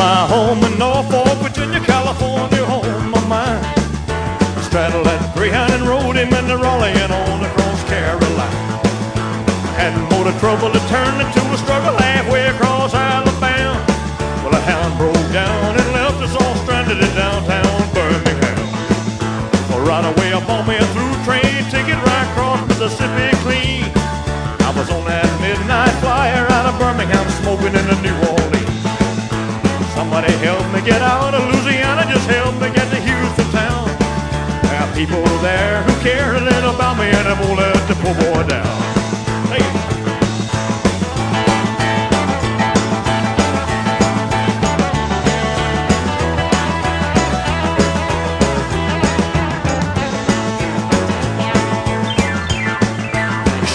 my home in Norfolk, Virginia, California, home of mine. Straddled that Greyhound and rode him into Raleigh and on across Carolina. Had motor trouble that turned into a struggle halfway across Alabama. Well, a hound broke down and left us all stranded in downtown on me a through train ticket right across Mississippi clean. I was on that midnight flyer out of Birmingham smoking in the New Orleans. Somebody help me get out of Louisiana, just help me get to Houston town. There are people there who care a little about me and I won't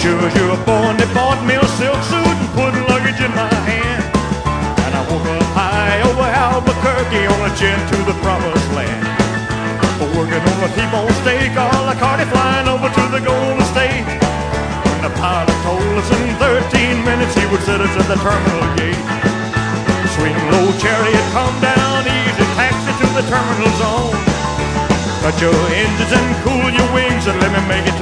Sure you were born, they bought me a silk suit and put luggage in my hand. And I woke up high over Albuquerque on a jet to the promised land. Working on a T-bone steak, all the carty flying over to the Golden State. When the pilot told us in 13 minutes he would set us at the terminal gate. Swing low chariot, come down easy, taxi to the terminal zone. Cut your engines and cool your wings and let me make it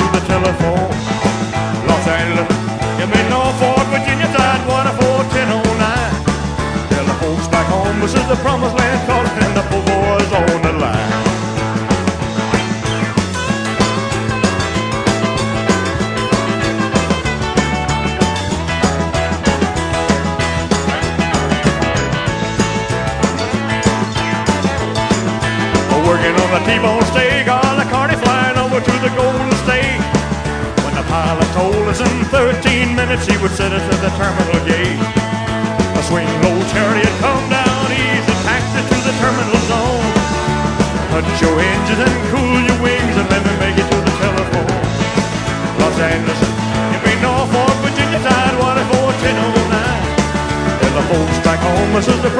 Working on the T-bone steak, all the carny flying over to the Golden State. When the pilot told us in 13 minutes he would set us at the terminal gate. A swing low chariot, come down easy, taxi to the terminal zone. Put your engines and cool your wings and let me make it to the telephone. Los Angeles, give me Norfolk, Virginia, Tidewater 41009. Tell the folks back home this is the